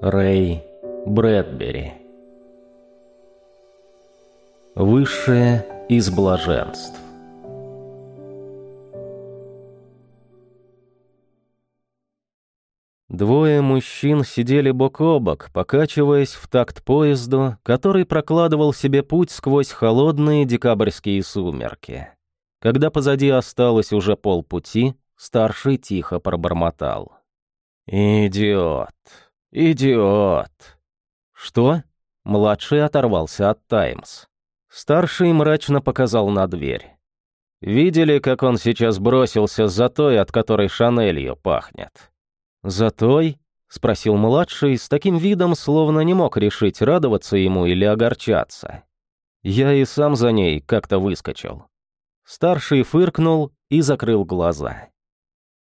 Рэй Брэдбери Высшее из блаженств Двое мужчин сидели бок о бок, покачиваясь в такт поезду, который прокладывал себе путь сквозь холодные декабрьские сумерки. Когда позади осталось уже полпути, старший тихо пробормотал. «Идиот! Идиот!» «Что?» Младший оторвался от «Таймс». Старший мрачно показал на дверь. «Видели, как он сейчас бросился за той, от которой Шанелью пахнет?» «За той?» — спросил младший с таким видом, словно не мог решить, радоваться ему или огорчаться. «Я и сам за ней как-то выскочил». Старший фыркнул и закрыл глаза.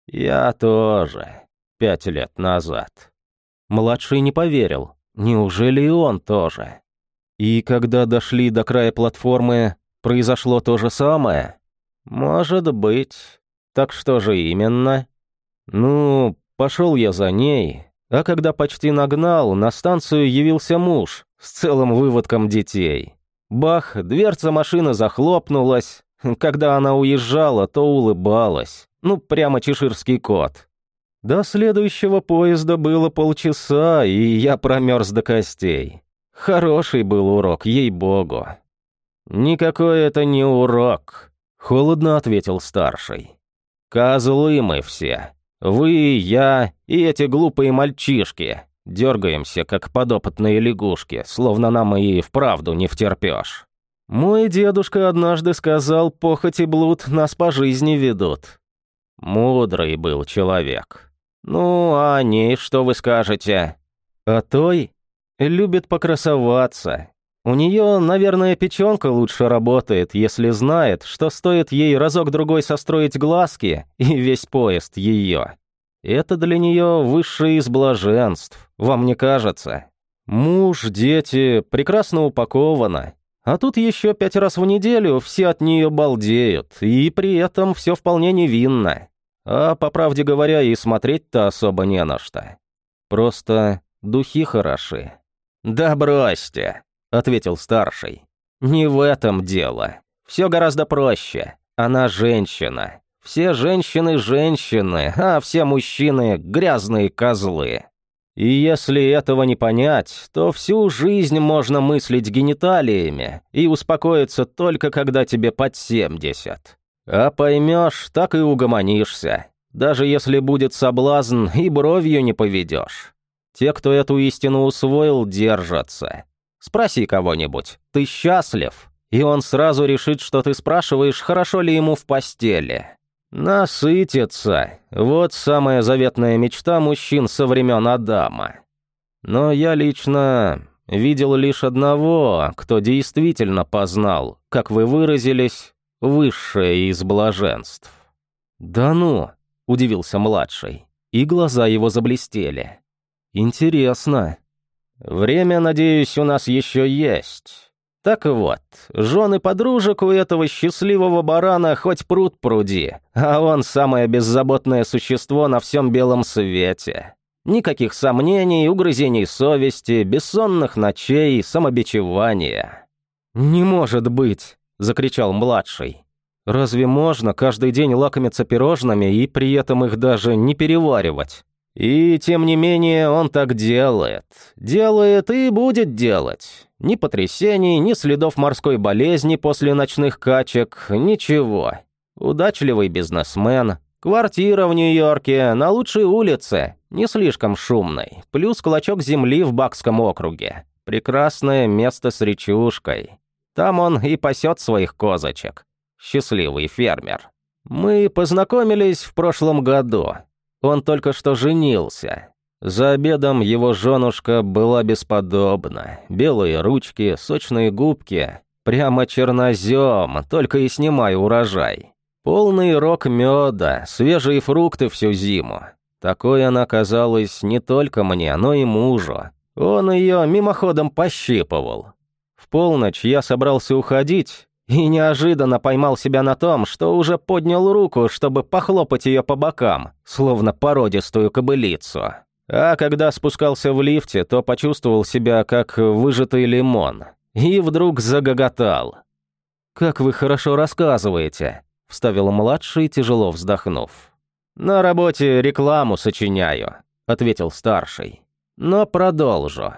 «Я тоже. Пять лет назад». Младший не поверил. Неужели и он тоже? И когда дошли до края платформы, произошло то же самое? Может быть. Так что же именно? Ну, Пошел я за ней, а когда почти нагнал, на станцию явился муж с целым выводком детей. Бах, дверца машины захлопнулась. Когда она уезжала, то улыбалась. Ну, прямо чеширский кот. До следующего поезда было полчаса, и я промерз до костей. Хороший был урок, ей-богу. «Никакой это не урок», — холодно ответил старший. «Козлы мы все. Вы, я и эти глупые мальчишки дергаемся, как подопытные лягушки, словно нам и вправду не втерпешь. Мой дедушка однажды сказал, похоть и блуд нас по жизни ведут. Мудрый был человек. Ну, а о ней что вы скажете? А той любит покрасоваться. У нее, наверное, печенка лучше работает, если знает, что стоит ей разок-другой состроить глазки, и весь поезд ее. Это для нее высшее из блаженств, вам не кажется? Муж, дети, прекрасно упаковано. А тут еще пять раз в неделю все от нее балдеют, и при этом все вполне невинно. А, по правде говоря, и смотреть-то особо не на что. Просто духи хороши. «Да бросьте!» ответил старший. «Не в этом дело. Все гораздо проще. Она женщина. Все женщины – женщины, а все мужчины – грязные козлы. И если этого не понять, то всю жизнь можно мыслить гениталиями и успокоиться только когда тебе под 70. А поймешь, так и угомонишься. Даже если будет соблазн, и бровью не поведешь. Те, кто эту истину усвоил, держатся. Спроси кого-нибудь, ты счастлив? И он сразу решит, что ты спрашиваешь, хорошо ли ему в постели. Насытиться. Вот самая заветная мечта мужчин со времен Адама. Но я лично видел лишь одного, кто действительно познал, как вы выразились, высшее из блаженств. «Да ну!» — удивился младший, и глаза его заблестели. «Интересно, Время, надеюсь, у нас еще есть. Так вот, жены подружек у этого счастливого барана хоть пруд пруди, а он самое беззаботное существо на всем белом свете. Никаких сомнений, угрызений совести, бессонных ночей, самобичевания. «Не может быть!» — закричал младший. «Разве можно каждый день лакомиться пирожными и при этом их даже не переваривать?» И тем не менее он так делает. Делает и будет делать. Ни потрясений, ни следов морской болезни после ночных качек, ничего. Удачливый бизнесмен, квартира в Нью-Йорке, на лучшей улице, не слишком шумной, плюс клочок земли в Бакском округе. Прекрасное место с речушкой. Там он и пасет своих козочек. Счастливый фермер. Мы познакомились в прошлом году. Он только что женился. За обедом его женушка была бесподобна. Белые ручки, сочные губки. Прямо чернозем, только и снимай урожай. Полный рог меда, свежие фрукты всю зиму. Такой она казалась не только мне, но и мужу. Он ее мимоходом пощипывал. Полночь я собрался уходить, и неожиданно поймал себя на том, что уже поднял руку, чтобы похлопать ее по бокам, словно породистую кобылицу. А когда спускался в лифте, то почувствовал себя как выжатый лимон. И вдруг загоготал. «Как вы хорошо рассказываете», — вставил младший, тяжело вздохнув. «На работе рекламу сочиняю», — ответил старший. «Но продолжу.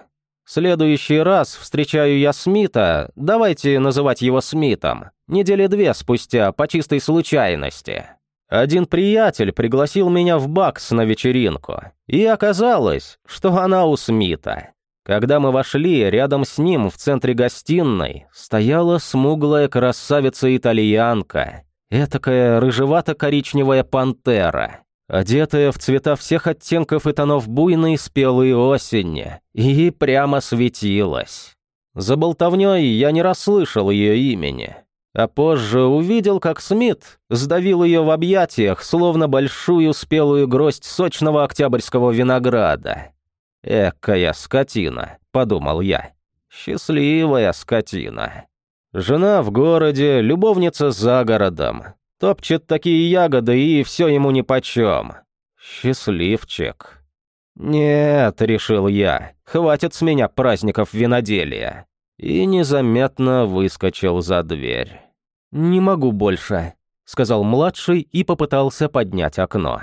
Следующий раз встречаю я Смита, давайте называть его Смитом, недели две спустя, по чистой случайности. Один приятель пригласил меня в Бакс на вечеринку, и оказалось, что она у Смита. Когда мы вошли, рядом с ним в центре гостиной стояла смуглая красавица-итальянка, этакая рыжевато-коричневая пантера, одетая в цвета всех оттенков и тонов буйной спелой осени, и прямо светилась. За болтовнёй я не расслышал ее имени, а позже увидел, как Смит сдавил ее в объятиях, словно большую спелую гроздь сочного октябрьского винограда. «Экая скотина», — подумал я. «Счастливая скотина». Жена в городе, любовница за городом. Топчет такие ягоды, и все ему нипочем. Счастливчик. «Нет», — решил я, — «хватит с меня праздников виноделия». И незаметно выскочил за дверь. «Не могу больше», — сказал младший и попытался поднять окно.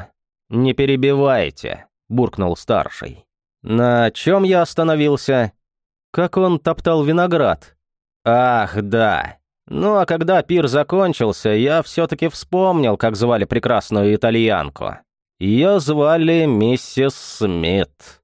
«Не перебивайте», — буркнул старший. На чем я остановился? Как он топтал виноград? Ах, да. Ну а когда пир закончился, я все-таки вспомнил, как звали прекрасную итальянку. Ее звали миссис Смит.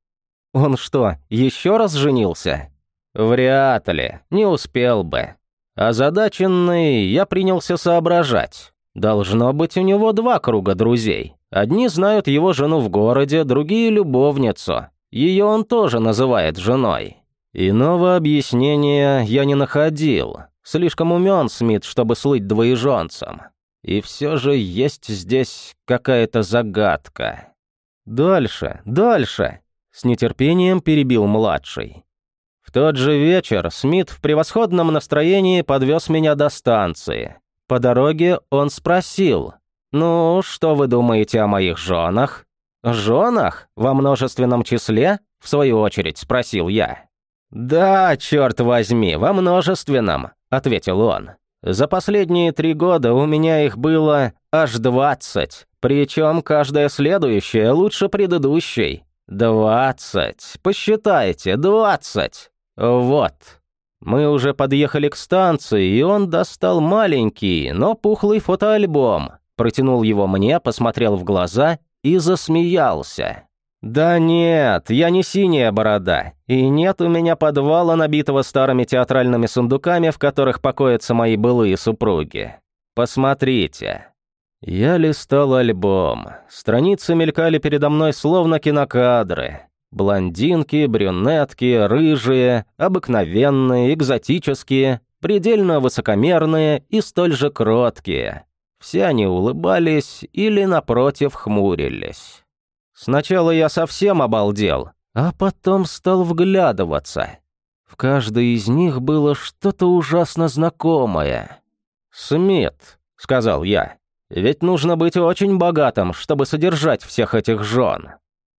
Он что, еще раз женился? Вряд ли, не успел бы. Озадаченный, я принялся соображать. Должно быть у него два круга друзей. Одни знают его жену в городе, другие — любовницу. Ее он тоже называет женой. Иного объяснения я не находил. Слишком умен Смит, чтобы слыть двоеженцем. И все же есть здесь какая-то загадка. «Дальше, дальше!» — с нетерпением перебил младший. В тот же вечер Смит в превосходном настроении подвез меня до станции. По дороге он спросил, «Ну, что вы думаете о моих женах?» «Женах? Во множественном числе?» — в свою очередь спросил я. «Да, черт возьми, во множественном», — ответил он. «За последние три года у меня их было аж двадцать, причем каждая следующая лучше предыдущей. Двадцать, посчитайте, двадцать. Вот». Мы уже подъехали к станции, и он достал маленький, но пухлый фотоальбом, протянул его мне, посмотрел в глаза и засмеялся. «Да нет, я не синяя борода, и нет у меня подвала, набитого старыми театральными сундуками, в которых покоятся мои былые супруги. Посмотрите». Я листал альбом. Страницы мелькали передо мной словно кинокадры. Блондинки, брюнетки, рыжие, обыкновенные, экзотические, предельно высокомерные и столь же кроткие. Все они улыбались или, напротив, хмурились. Сначала я совсем обалдел, а потом стал вглядываться. В каждой из них было что-то ужасно знакомое. «Смит», — сказал я, — «ведь нужно быть очень богатым, чтобы содержать всех этих жен».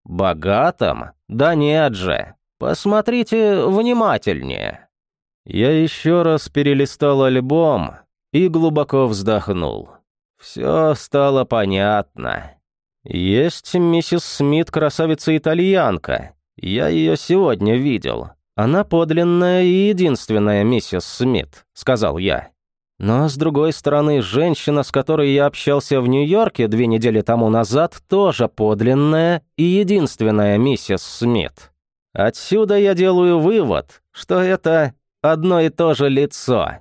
«Богатым? Да нет же. Посмотрите внимательнее». Я еще раз перелистал альбом и глубоко вздохнул. Все стало понятно. Есть миссис Смит, красавица-итальянка. Я ее сегодня видел. Она подлинная и единственная миссис Смит, сказал я. Но, с другой стороны, женщина, с которой я общался в Нью-Йорке две недели тому назад, тоже подлинная и единственная миссис Смит. Отсюда я делаю вывод, что это одно и то же лицо.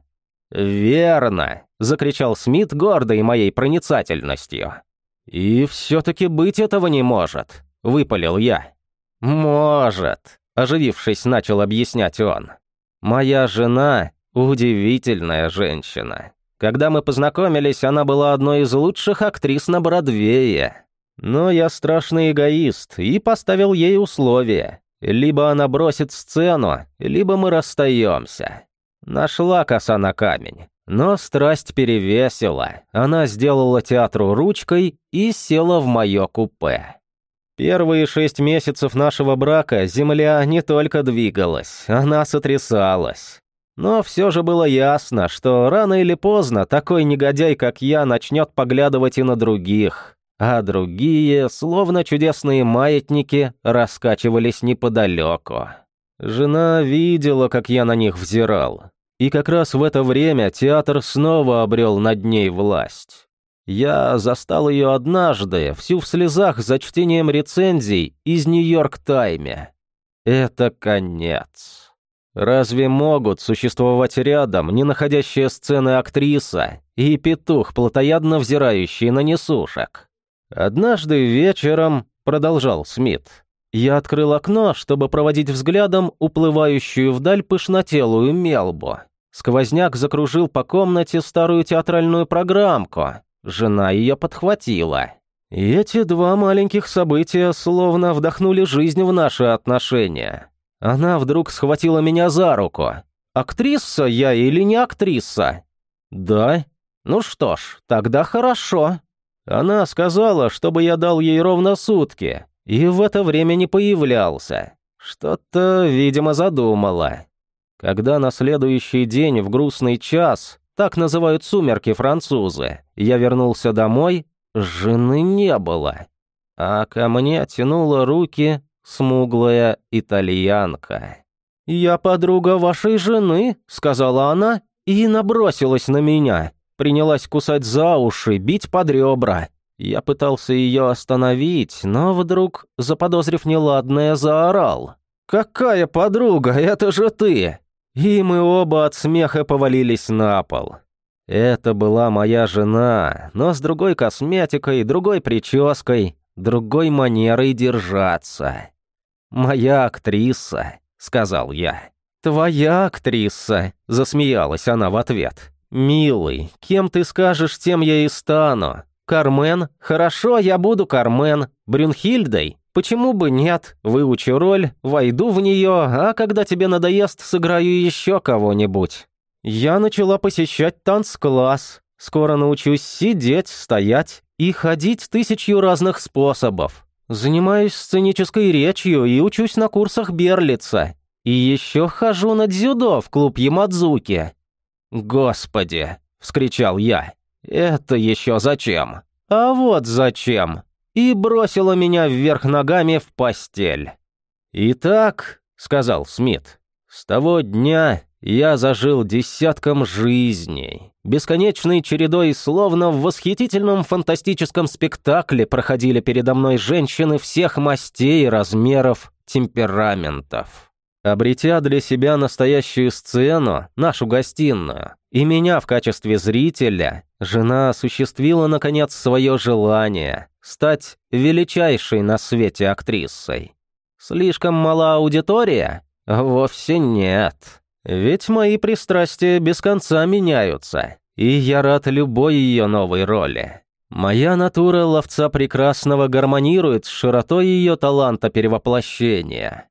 Верно закричал Смит, гордый моей проницательностью. «И все-таки быть этого не может», — выпалил я. «Может», — оживившись, начал объяснять он. «Моя жена — удивительная женщина. Когда мы познакомились, она была одной из лучших актрис на Бродвее. Но я страшный эгоист и поставил ей условия. Либо она бросит сцену, либо мы расстаемся. Нашла коса на камень. Но страсть перевесила. Она сделала театру ручкой и села в мое купе. Первые шесть месяцев нашего брака земля не только двигалась, она сотрясалась. Но все же было ясно, что рано или поздно такой негодяй, как я, начнет поглядывать и на других, а другие, словно чудесные маятники, раскачивались неподалеку. Жена видела, как я на них взирал, и как раз в это время театр снова обрел над ней власть. Я застал ее однажды, всю в слезах за чтением рецензий из «Нью-Йорк Тайме». Это конец. Разве могут существовать рядом не находящая сцены актриса и петух, плотоядно взирающий на несушек? Однажды вечером, продолжал Смит, я открыл окно, чтобы проводить взглядом уплывающую вдаль пышнотелую мелбу. Сквозняк закружил по комнате старую театральную программку, Жена ее подхватила. И эти два маленьких события словно вдохнули жизнь в наши отношения. Она вдруг схватила меня за руку. «Актриса я или не актриса?» «Да». «Ну что ж, тогда хорошо». Она сказала, чтобы я дал ей ровно сутки, и в это время не появлялся. Что-то, видимо, задумала. Когда на следующий день в грустный час так называют сумерки французы. Я вернулся домой, жены не было. А ко мне тянула руки смуглая итальянка. «Я подруга вашей жены», — сказала она, и набросилась на меня. Принялась кусать за уши, бить под ребра. Я пытался ее остановить, но вдруг, заподозрив неладное, заорал. «Какая подруга? Это же ты! И мы оба от смеха повалились на пол. Это была моя жена, но с другой косметикой, другой прической, другой манерой держаться. «Моя актриса», — сказал я. «Твоя актриса», — засмеялась она в ответ. «Милый, кем ты скажешь, тем я и стану. Кармен? Хорошо, я буду Кармен. Брюнхильдой? Почему бы нет? Выучу роль, войду в нее, а когда тебе надоест, сыграю еще кого-нибудь. Я начала посещать танцкласс. Скоро научусь сидеть, стоять и ходить тысячью разных способов. Занимаюсь сценической речью и учусь на курсах Берлица. И еще хожу на дзюдо в клуб Ямадзуки. «Господи!» — вскричал я. «Это еще зачем?» «А вот зачем!» И бросила меня вверх ногами в постель. «Итак», — сказал Смит, — «с того дня я зажил десятком жизней. Бесконечной чередой, словно в восхитительном фантастическом спектакле проходили передо мной женщины всех мастей, размеров, темпераментов. Обретя для себя настоящую сцену, нашу гостиную, и меня в качестве зрителя, жена осуществила, наконец, свое желание стать величайшей на свете актрисой. Слишком мала аудитория? Вовсе нет. Ведь мои пристрастия без конца меняются, и я рад любой ее новой роли. Моя натура ловца прекрасного гармонирует с широтой ее таланта перевоплощения.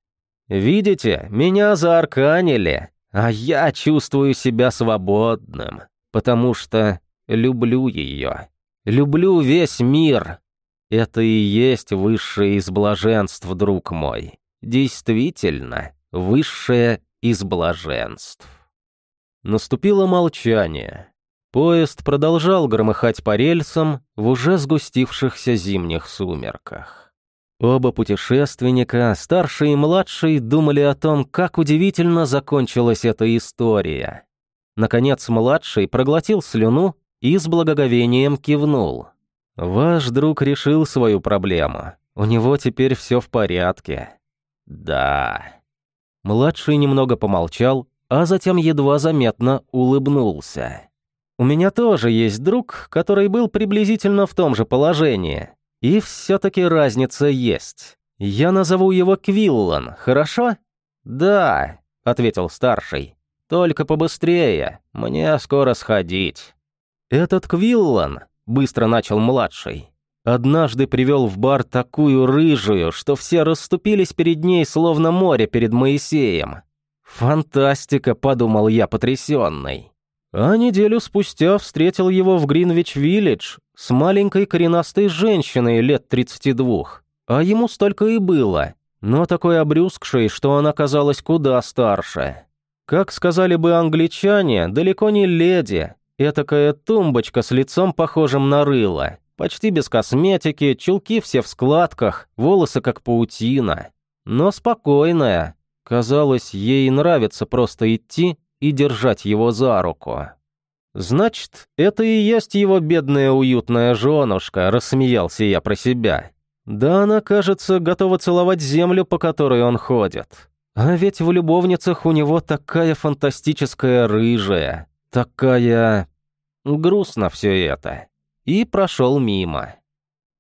Видите, меня заарканили, а я чувствую себя свободным, потому что люблю ее. Люблю весь мир. Это и есть высшее из блаженств, друг мой. Действительно, высшее из блаженств. Наступило молчание. Поезд продолжал громыхать по рельсам в уже сгустившихся зимних сумерках. Оба путешественника, старший и младший, думали о том, как удивительно закончилась эта история. Наконец младший проглотил слюну и с благоговением кивнул. «Ваш друг решил свою проблему. У него теперь все в порядке». «Да». Младший немного помолчал, а затем едва заметно улыбнулся. «У меня тоже есть друг, который был приблизительно в том же положении. И все-таки разница есть. Я назову его Квиллан, хорошо? Да, ответил старший. Только побыстрее, мне скоро сходить. Этот Квиллан, быстро начал младший, однажды привел в бар такую рыжую, что все расступились перед ней, словно море перед Моисеем. Фантастика, подумал я потрясенный. А неделю спустя встретил его в Гринвич-Виллидж с маленькой коренастой женщиной лет 32. а ему столько и было, но такой обрюзгший, что она казалась куда старше. Как сказали бы англичане, далеко не леди, этакая тумбочка с лицом похожим на рыло, почти без косметики, чулки все в складках, волосы как паутина. Но спокойная. Казалось, ей нравится просто идти и держать его за руку. «Значит, это и есть его бедная уютная женушка», — рассмеялся я про себя. «Да она, кажется, готова целовать землю, по которой он ходит. А ведь в любовницах у него такая фантастическая рыжая, такая... Грустно все это. И прошел мимо.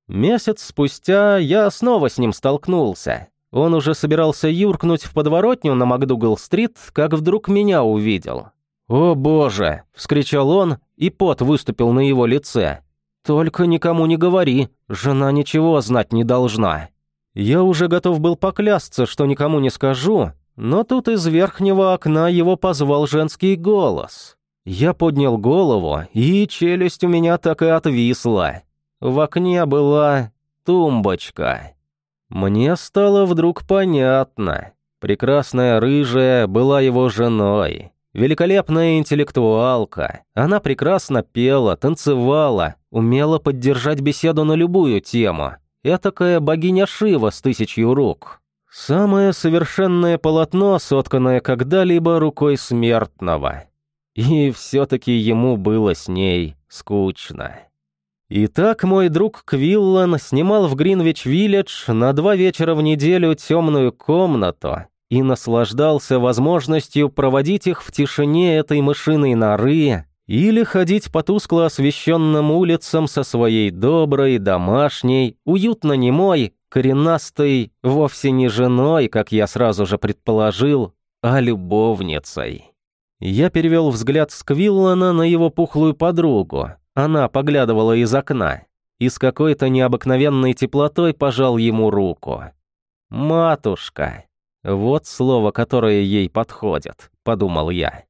Месяц спустя я снова с ним столкнулся. Он уже собирался юркнуть в подворотню на Макдугал-стрит, как вдруг меня увидел. «О боже!» — вскричал он, и пот выступил на его лице. «Только никому не говори, жена ничего знать не должна». Я уже готов был поклясться, что никому не скажу, но тут из верхнего окна его позвал женский голос. Я поднял голову, и челюсть у меня так и отвисла. В окне была тумбочка. Мне стало вдруг понятно. Прекрасная рыжая была его женой. Великолепная интеллектуалка. Она прекрасно пела, танцевала, умела поддержать беседу на любую тему. Этакая богиня Шива с тысячью рук. Самое совершенное полотно, сотканное когда-либо рукой смертного. И все-таки ему было с ней скучно. Итак, мой друг Квиллан снимал в Гринвич-Виллидж на два вечера в неделю темную комнату и наслаждался возможностью проводить их в тишине этой мышиной норы или ходить по тускло освещенным улицам со своей доброй, домашней, уютно немой, коренастой, вовсе не женой, как я сразу же предположил, а любовницей. Я перевел взгляд Сквиллана на его пухлую подругу. Она поглядывала из окна и с какой-то необыкновенной теплотой пожал ему руку. «Матушка», вот слово, которое ей подходит, подумал я.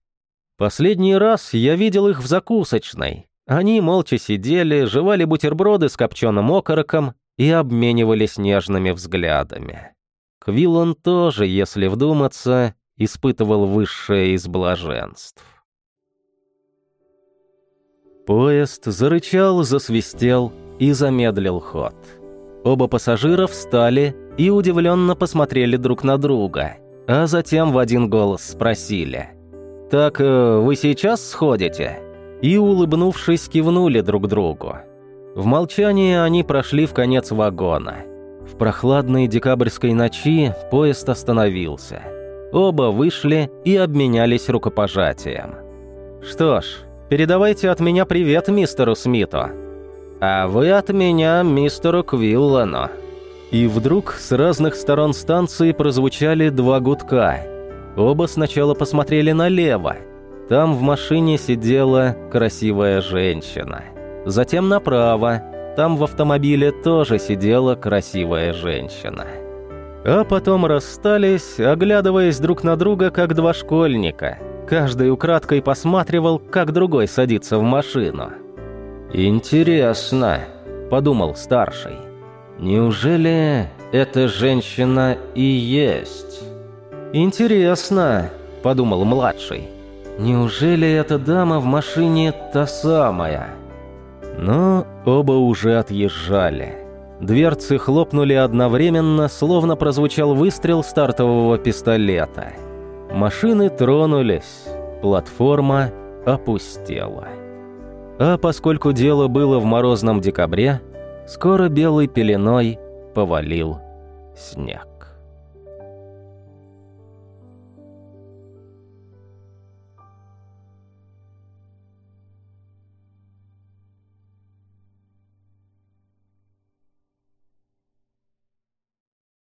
Последний раз я видел их в закусочной. Они молча сидели, жевали бутерброды с копченым окороком и обменивались нежными взглядами. Квиллон тоже, если вдуматься, испытывал высшее из блаженств. Поезд зарычал, засвистел и замедлил ход. Оба пассажира встали и удивленно посмотрели друг на друга, а затем в один голос спросили. «Так э, вы сейчас сходите?» И, улыбнувшись, кивнули друг другу. В молчании они прошли в конец вагона. В прохладной декабрьской ночи поезд остановился. Оба вышли и обменялись рукопожатием. «Что ж, передавайте от меня привет мистеру Смиту», а вы от меня мистеру Квиллану». И вдруг с разных сторон станции прозвучали два гудка. Оба сначала посмотрели налево. Там в машине сидела красивая женщина. Затем направо. Там в автомобиле тоже сидела красивая женщина. А потом расстались, оглядываясь друг на друга, как два школьника. Каждый украдкой посматривал, как другой садится в машину. «Интересно», — подумал старший. «Неужели эта женщина и есть?» «Интересно», — подумал младший. «Неужели эта дама в машине та самая?» Но оба уже отъезжали. Дверцы хлопнули одновременно, словно прозвучал выстрел стартового пистолета. Машины тронулись, платформа опустела. А поскольку дело было в морозном декабре, скоро белой пеленой повалил снег.